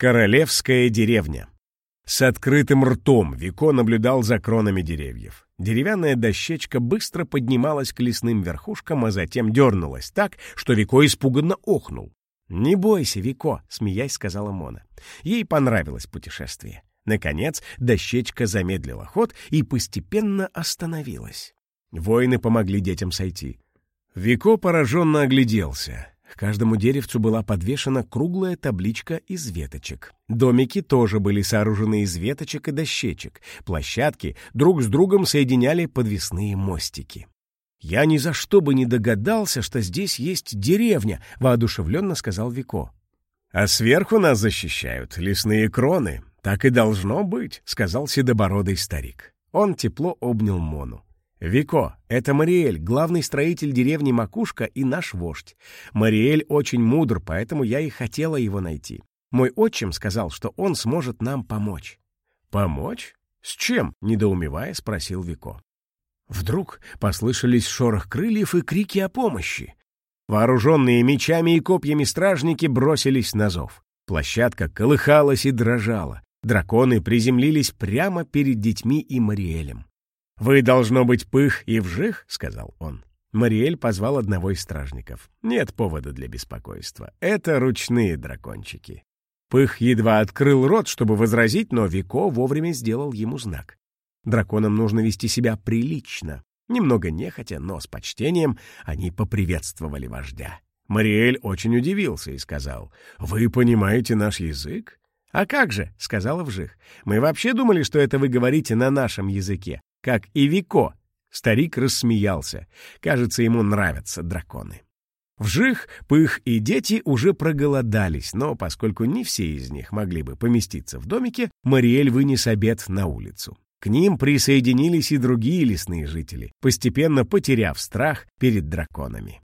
Королевская деревня. С открытым ртом Вико наблюдал за кронами деревьев. Деревянная дощечка быстро поднималась к лесным верхушкам, а затем дернулась так, что Вико испуганно охнул. «Не бойся, Вико», — смеясь сказала Мона. Ей понравилось путешествие. Наконец, дощечка замедлила ход и постепенно остановилась. Воины помогли детям сойти. Вико пораженно огляделся. К каждому деревцу была подвешена круглая табличка из веточек. Домики тоже были сооружены из веточек и дощечек. Площадки друг с другом соединяли подвесные мостики. «Я ни за что бы не догадался, что здесь есть деревня», — воодушевленно сказал Вико. «А сверху нас защищают лесные кроны. Так и должно быть», — сказал седобородый старик. Он тепло обнял Мону. «Вико, это Мариэль, главный строитель деревни Макушка и наш вождь. Мариэль очень мудр, поэтому я и хотела его найти. Мой отчим сказал, что он сможет нам помочь». «Помочь? С чем?» — недоумевая спросил Вико. Вдруг послышались шорох крыльев и крики о помощи. Вооруженные мечами и копьями стражники бросились на зов. Площадка колыхалась и дрожала. Драконы приземлились прямо перед детьми и Мариэлем. «Вы, должно быть, пых и вжих», — сказал он. Мариэль позвал одного из стражников. «Нет повода для беспокойства. Это ручные дракончики». Пых едва открыл рот, чтобы возразить, но Вико вовремя сделал ему знак. Драконам нужно вести себя прилично. Немного нехотя, но с почтением они поприветствовали вождя. Мариэль очень удивился и сказал, «Вы понимаете наш язык?» «А как же?» — сказала Вжих. «Мы вообще думали, что это вы говорите на нашем языке как и Вико. Старик рассмеялся. Кажется, ему нравятся драконы. Вжих, Пых и дети уже проголодались, но поскольку не все из них могли бы поместиться в домике, Мариэль вынес обед на улицу. К ним присоединились и другие лесные жители, постепенно потеряв страх перед драконами.